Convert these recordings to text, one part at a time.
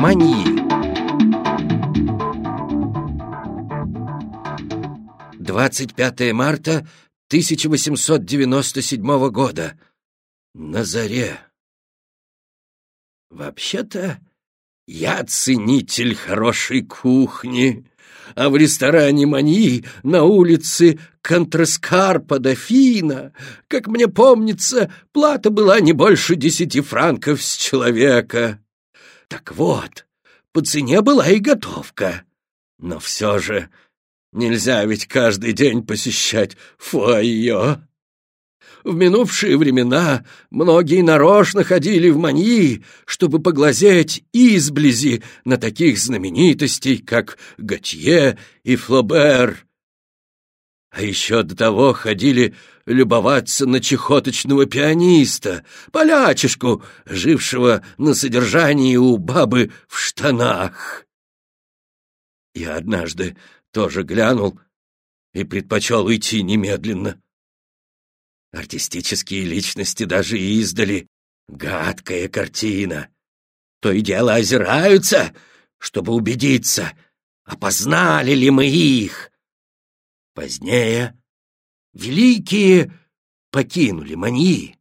Маньи 25 марта 1897 года. На заре. Вообще-то, я ценитель хорошей кухни, а в ресторане Маньи на улице Контраскарпа Дофина, как мне помнится, плата была не больше десяти франков с человека. Так вот, по цене была и готовка. Но все же нельзя ведь каждый день посещать фойе. В минувшие времена многие нарочно ходили в Маньи, чтобы поглазеть изблизи на таких знаменитостей, как Готье и Флобер. А еще до того ходили любоваться на чехоточного пианиста, полячишку, жившего на содержании у бабы в штанах. Я однажды тоже глянул и предпочел идти немедленно. Артистические личности даже издали. Гадкая картина. То и дело озираются, чтобы убедиться, опознали ли мы их. Позднее великие покинули Маньи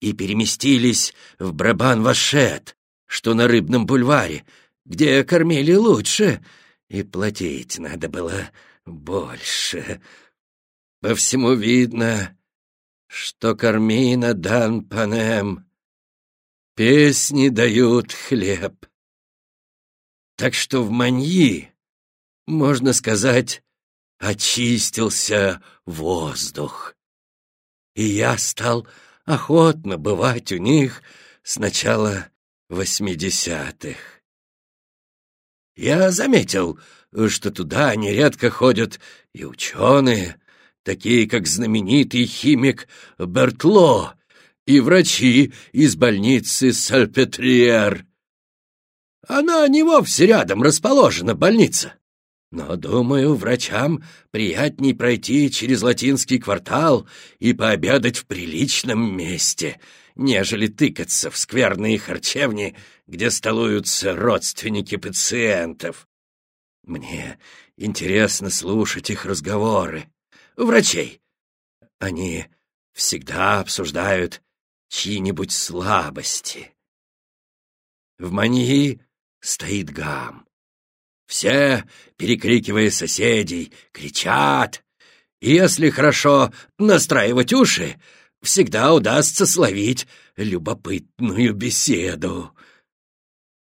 и переместились в Брабан-Вашет, что на Рыбном бульваре, где кормили лучше, и платить надо было больше. По всему видно, что Кармина дан панем. Песни дают хлеб. Так что в Маньи, можно сказать, очистился воздух. И я стал охотно бывать у них с начала восьмидесятых. Я заметил, что туда нередко ходят и ученые, такие как знаменитый химик Бертло и врачи из больницы Сальпетриер. Она не вовсе рядом расположена, больница. Но, думаю, врачам приятней пройти через латинский квартал и пообедать в приличном месте, нежели тыкаться в скверные харчевни, где столуются родственники пациентов. Мне интересно слушать их разговоры врачей. Они всегда обсуждают чьи-нибудь слабости. В мании стоит гам. Все, перекрикивая соседей, кричат. Если хорошо настраивать уши, всегда удастся словить любопытную беседу.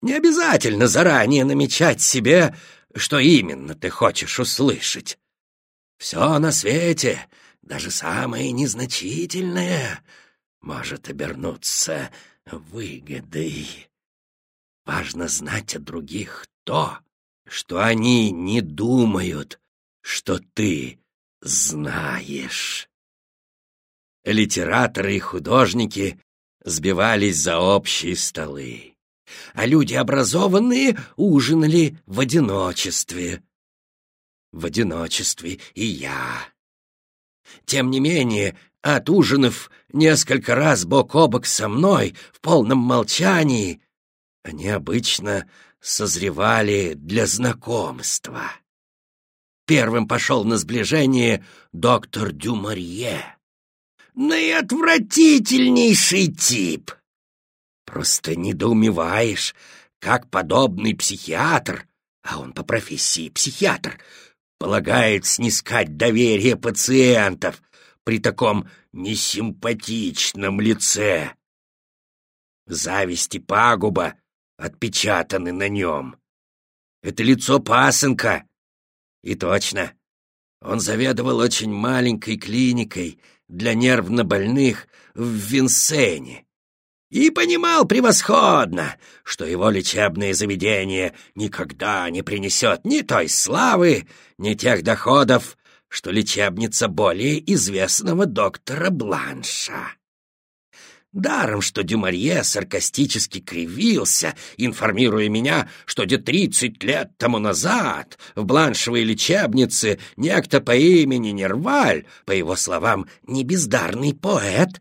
Не обязательно заранее намечать себе, что именно ты хочешь услышать. Все на свете, даже самое незначительное, может обернуться выгодой. Важно знать о других то, что они не думают, что ты знаешь. Литераторы и художники сбивались за общие столы, а люди образованные ужинали в одиночестве в одиночестве и я. Тем не менее, от ужинов несколько раз бок о бок со мной в полном молчании, они обычно созревали для знакомства. Первым пошел на сближение доктор Дюмарье. Наиотвратительнейший тип. Просто недоумеваешь, как подобный психиатр, а он по профессии психиатр, полагает снискать доверие пациентов при таком несимпатичном лице. Зависть и пагуба отпечатаны на нем. Это лицо пасынка. И точно, он заведовал очень маленькой клиникой для нервнобольных в Винсене и понимал превосходно, что его лечебное заведение никогда не принесет ни той славы, ни тех доходов, что лечебница более известного доктора Бланша. Даром, что Дюмарье саркастически кривился, информируя меня, что где тридцать лет тому назад в бланшевой лечебнице некто по имени Нерваль, по его словам, не бездарный поэт,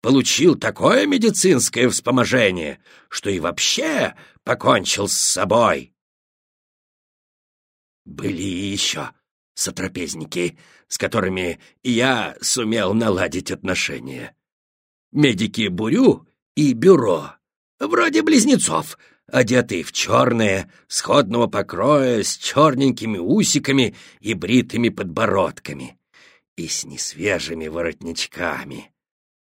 получил такое медицинское вспоможение, что и вообще покончил с собой. Были еще сотрапезники, с которыми я сумел наладить отношения. Медики Бурю и Бюро, вроде близнецов, одетые в черное, сходного покроя, с черненькими усиками и бритыми подбородками, и с несвежими воротничками,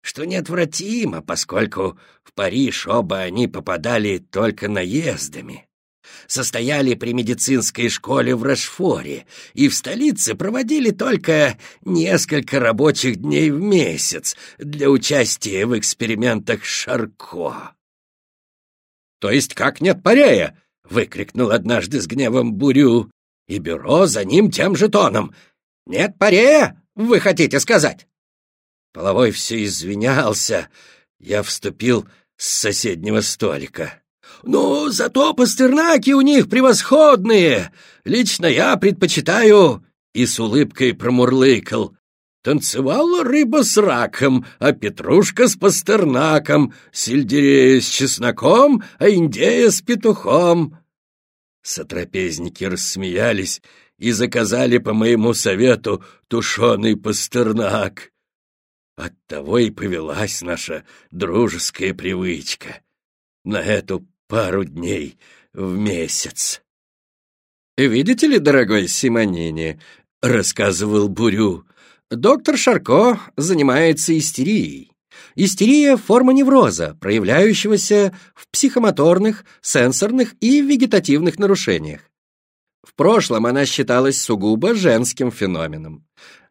что неотвратимо, поскольку в Париж оба они попадали только наездами состояли при медицинской школе в Рашфоре и в столице проводили только несколько рабочих дней в месяц для участия в экспериментах Шарко. «То есть как нет парея?» — выкрикнул однажды с гневом Бурю, и бюро за ним тем же тоном. «Нет парея, вы хотите сказать?» Половой все извинялся. Я вступил с соседнего столика. «Ну, зато пастернаки у них превосходные! Лично я предпочитаю...» И с улыбкой промурлыкал. Танцевала рыба с раком, а петрушка с пастернаком, сельдерея с чесноком, а индея с петухом. Сотрапезники рассмеялись и заказали по моему совету тушеный пастернак. Оттого и повелась наша дружеская привычка на эту пару дней в месяц. «Видите ли, дорогой Симонини», — рассказывал Бурю, Доктор Шарко занимается истерией. Истерия – форма невроза, проявляющегося в психомоторных, сенсорных и вегетативных нарушениях. В прошлом она считалась сугубо женским феноменом,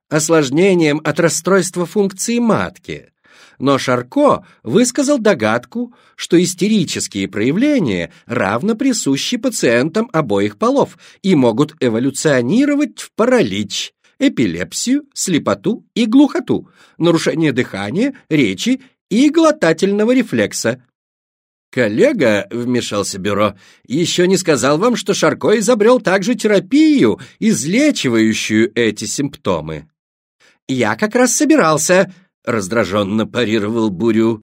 осложнением от расстройства функции матки. Но Шарко высказал догадку, что истерические проявления равно присущи пациентам обоих полов и могут эволюционировать в паралич, эпилепсию, слепоту и глухоту, нарушение дыхания, речи и глотательного рефлекса. «Коллега», — вмешался бюро, — «еще не сказал вам, что Шарко изобрел также терапию, излечивающую эти симптомы». «Я как раз собирался», — раздраженно парировал Бурю.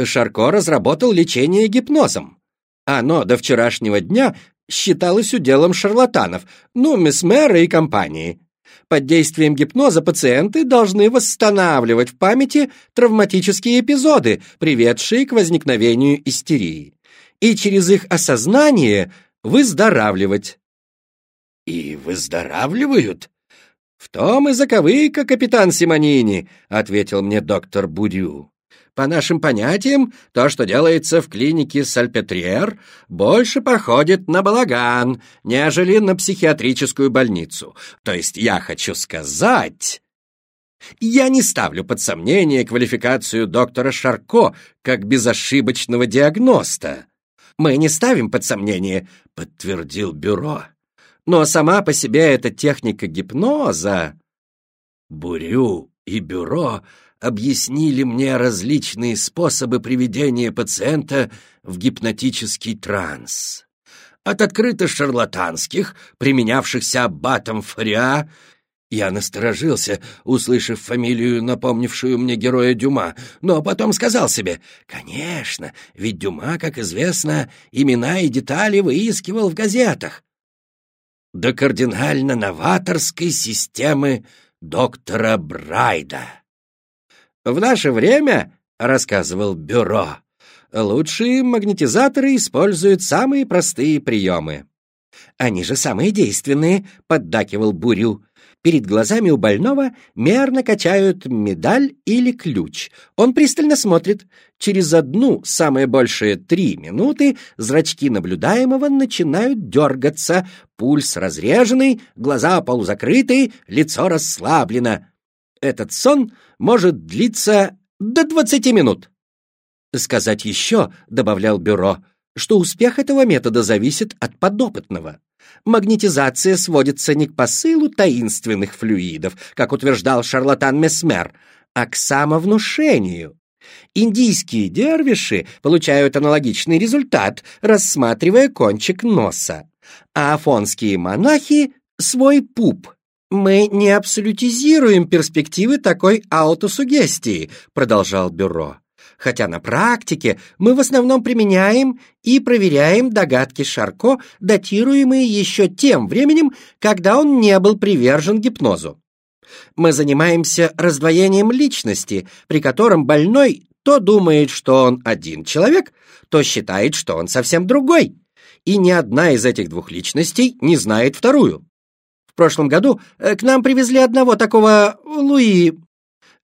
Шарко разработал лечение гипнозом. Оно до вчерашнего дня считалось уделом шарлатанов, ну, Месмера и компании. Под действием гипноза пациенты должны восстанавливать в памяти травматические эпизоды, приведшие к возникновению истерии, и через их осознание выздоравливать. «И выздоравливают?» «В том и заковыка, капитан Симонини», — ответил мне доктор Бурю. По нашим понятиям, то, что делается в клинике Сальпетриер, больше походит на балаган, нежели на психиатрическую больницу. То есть я хочу сказать... Я не ставлю под сомнение квалификацию доктора Шарко как безошибочного диагноста. Мы не ставим под сомнение, подтвердил бюро. Но сама по себе эта техника гипноза... Бурю и бюро объяснили мне различные способы приведения пациента в гипнотический транс. От открыто шарлатанских, применявшихся аббатом Фариа, я насторожился, услышав фамилию, напомнившую мне героя Дюма, но потом сказал себе, «Конечно, ведь Дюма, как известно, имена и детали выискивал в газетах». До кардинально-новаторской системы доктора Брайда. В наше время, рассказывал бюро, лучшие магнетизаторы используют самые простые приемы. Они же самые действенные, поддакивал Бурю. Перед глазами у больного мерно качают медаль или ключ. Он пристально смотрит. Через одну, самое большее три минуты, зрачки наблюдаемого начинают дергаться. Пульс разреженный, глаза полузакрыты, лицо расслаблено. Этот сон может длиться до двадцати минут. Сказать еще, добавлял бюро, что успех этого метода зависит от подопытного. Магнетизация сводится не к посылу таинственных флюидов, как утверждал шарлатан Месмер, а к самовнушению. Индийские дервиши получают аналогичный результат, рассматривая кончик носа, а афонские монахи — свой пуп. «Мы не абсолютизируем перспективы такой аутосугестии», продолжал бюро. «Хотя на практике мы в основном применяем и проверяем догадки Шарко, датируемые еще тем временем, когда он не был привержен гипнозу. Мы занимаемся раздвоением личности, при котором больной то думает, что он один человек, то считает, что он совсем другой. И ни одна из этих двух личностей не знает вторую. В прошлом году э, к нам привезли одного такого Луи...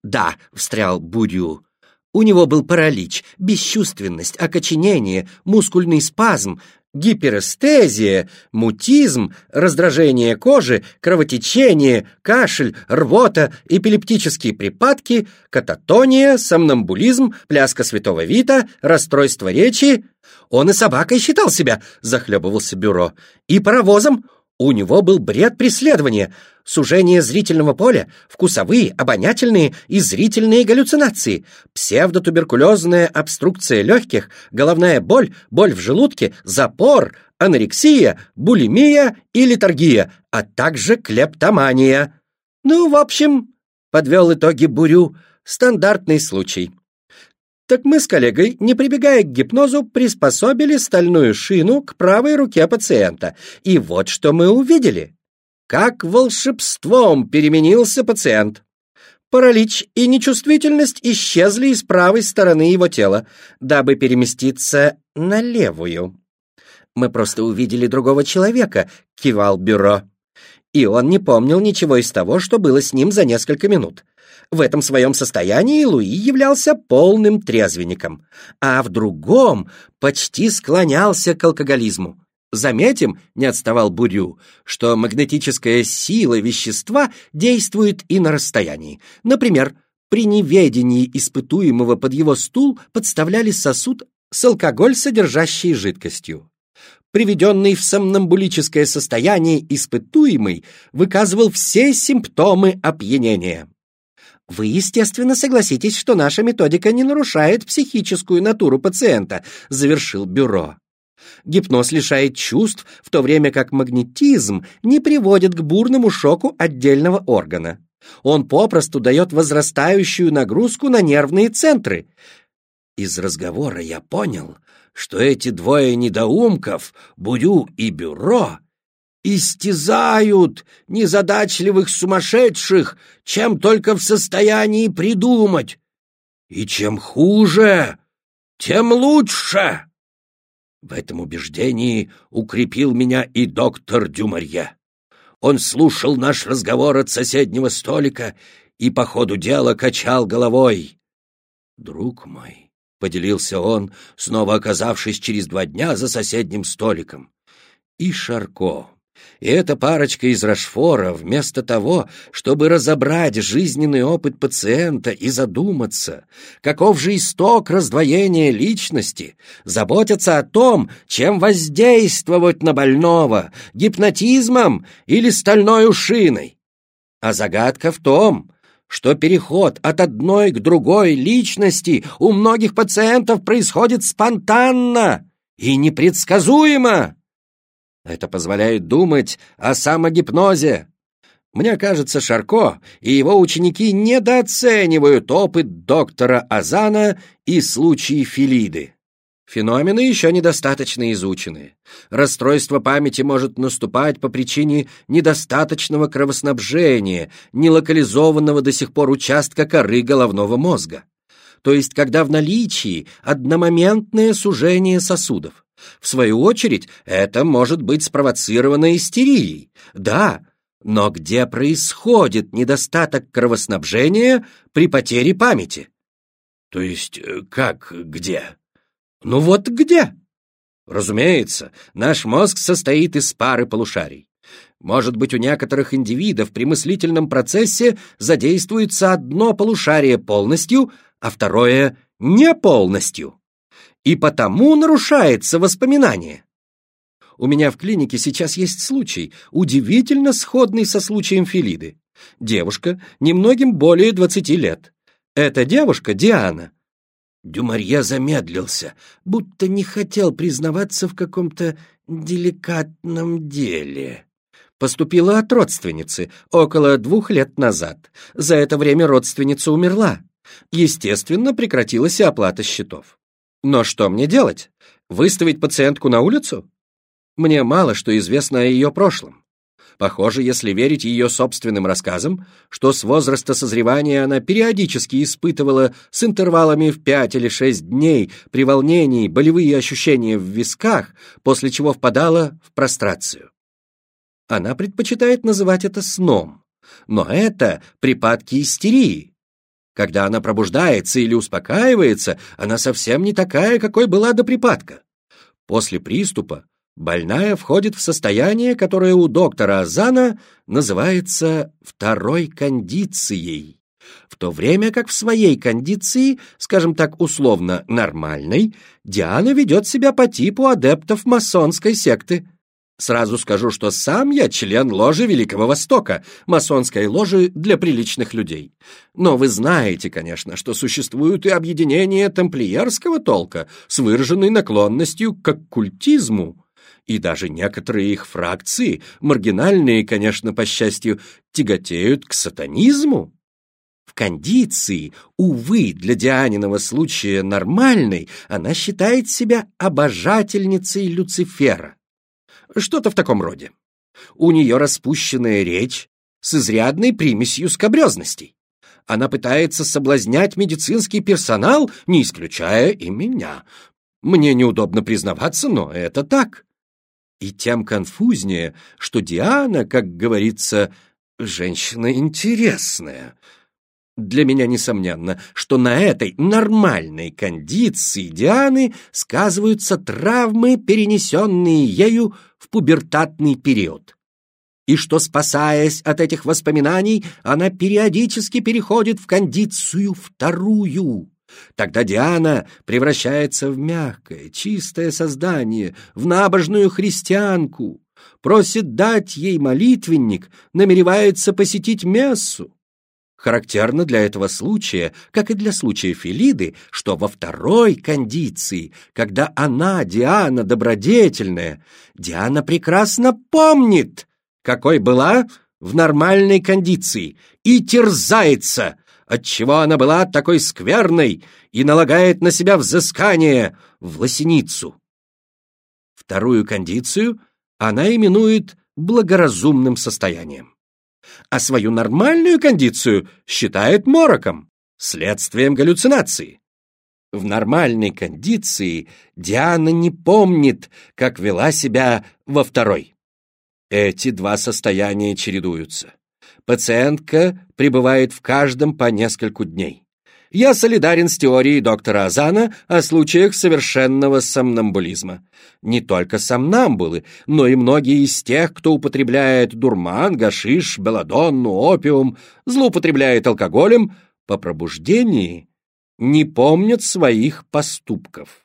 Да, встрял Будю. У него был паралич, бесчувственность, окоченение, мускульный спазм, гиперэстезия, мутизм, раздражение кожи, кровотечение, кашель, рвота, эпилептические припадки, кататония, сомнамбулизм, пляска святого Вита, расстройство речи. Он и собакой считал себя, захлебывался бюро, и паровозом. У него был бред преследования, сужение зрительного поля, вкусовые, обонятельные и зрительные галлюцинации, псевдотуберкулезная обструкция легких, головная боль, боль в желудке, запор, анорексия, булимия и литургия, а также клептомания. Ну, в общем, подвел итоги Бурю, стандартный случай. Так мы с коллегой, не прибегая к гипнозу, приспособили стальную шину к правой руке пациента. И вот что мы увидели. Как волшебством переменился пациент. Паралич и нечувствительность исчезли из правой стороны его тела, дабы переместиться на левую. «Мы просто увидели другого человека», — кивал бюро. И он не помнил ничего из того, что было с ним за несколько минут. В этом своем состоянии Луи являлся полным трезвенником, а в другом почти склонялся к алкоголизму. Заметим, не отставал Бурю, что магнетическая сила вещества действует и на расстоянии. Например, при неведении испытуемого под его стул подставляли сосуд с алкоголь, содержащей жидкостью. Приведенный в сомнамбулическое состояние испытуемый выказывал все симптомы опьянения. Вы, естественно, согласитесь, что наша методика не нарушает психическую натуру пациента, завершил бюро. Гипноз лишает чувств, в то время как магнетизм не приводит к бурному шоку отдельного органа. Он попросту дает возрастающую нагрузку на нервные центры. Из разговора я понял, что эти двое недоумков, Бурю и Бюро, истязают незадачливых сумасшедших, чем только в состоянии придумать. И чем хуже, тем лучше. В этом убеждении укрепил меня и доктор Дюмарье. Он слушал наш разговор от соседнего столика и по ходу дела качал головой. «Друг мой», — поделился он, снова оказавшись через два дня за соседним столиком, — «и Шарко, и эта парочка из Рашфора, вместо того, чтобы разобрать жизненный опыт пациента и задуматься, каков же исток раздвоения личности, заботятся о том, чем воздействовать на больного, гипнотизмом или стальной ушиной. А загадка в том, что переход от одной к другой личности у многих пациентов происходит спонтанно и непредсказуемо. Это позволяет думать о самогипнозе. Мне кажется, Шарко и его ученики недооценивают опыт доктора Азана и случаи Филиды. Феномены еще недостаточно изучены. Расстройство памяти может наступать по причине недостаточного кровоснабжения, нелокализованного до сих пор участка коры головного мозга. То есть, когда в наличии одномоментное сужение сосудов. В свою очередь, это может быть спровоцировано истерией. Да, но где происходит недостаток кровоснабжения при потере памяти? То есть, э, как где? Ну вот где? Разумеется, наш мозг состоит из пары полушарий. Может быть, у некоторых индивидов при мыслительном процессе задействуется одно полушарие полностью, а второе не полностью и потому нарушается воспоминание. У меня в клинике сейчас есть случай, удивительно сходный со случаем Филиды. Девушка, немногим более двадцати лет. Эта девушка Диана. Дюмарье замедлился, будто не хотел признаваться в каком-то деликатном деле. Поступила от родственницы около двух лет назад. За это время родственница умерла. Естественно, прекратилась и оплата счетов. Но что мне делать? Выставить пациентку на улицу? Мне мало что известно о ее прошлом. Похоже, если верить ее собственным рассказам, что с возраста созревания она периодически испытывала с интервалами в пять или шесть дней при волнении болевые ощущения в висках, после чего впадала в прострацию. Она предпочитает называть это сном, но это припадки истерии. Когда она пробуждается или успокаивается, она совсем не такая, какой была до припадка. После приступа больная входит в состояние, которое у доктора Азана называется второй кондицией, в то время как в своей кондиции, скажем так условно нормальной, Диана ведет себя по типу адептов масонской секты. Сразу скажу, что сам я член ложи Великого Востока, масонской ложи для приличных людей. Но вы знаете, конечно, что существуют и объединения тамплиерского толка с выраженной наклонностью к оккультизму и даже некоторые их фракции, маргинальные, конечно, по счастью, тяготеют к сатанизму. В кондиции, увы, для Дианиного случая нормальной, она считает себя обожательницей Люцифера. Что-то в таком роде. У нее распущенная речь с изрядной примесью скобрезностей. Она пытается соблазнять медицинский персонал, не исключая и меня. Мне неудобно признаваться, но это так. И тем конфузнее, что Диана, как говорится, женщина интересная. Для меня несомненно, что на этой нормальной кондиции Дианы сказываются травмы, перенесенные ею в пубертатный период. И что, спасаясь от этих воспоминаний, она периодически переходит в кондицию вторую, Тогда Диана превращается в мягкое, чистое создание, в набожную христианку, просит дать ей молитвенник, намеревается посетить мессу. Характерно для этого случая, как и для случая Филиды, что во второй кондиции, когда она, Диана, добродетельная, Диана прекрасно помнит, какой была в нормальной кондиции, и терзается, отчего она была такой скверной и налагает на себя взыскание в лосиницу. Вторую кондицию она именует благоразумным состоянием, а свою нормальную кондицию считает мороком, следствием галлюцинации. В нормальной кондиции Диана не помнит, как вела себя во второй. Эти два состояния чередуются. Пациентка пребывает в каждом по нескольку дней. Я солидарен с теорией доктора Азана о случаях совершенного сомнамбулизма. Не только сомнамбулы, но и многие из тех, кто употребляет дурман, гашиш, белладонну, опиум, злоупотребляет алкоголем, по пробуждении не помнят своих поступков.